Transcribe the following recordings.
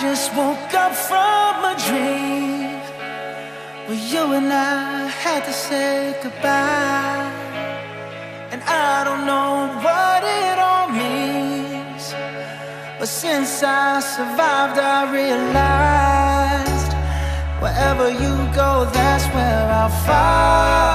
just woke up from a dream where you and I had to say goodbye. And I don't know what it all means, but since I survived, I realized wherever you go, that's where I'll find.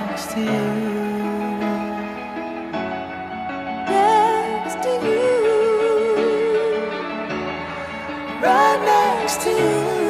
next to you. Next to you. Right next to you.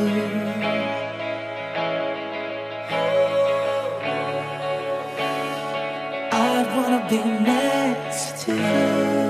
wanna be next to you.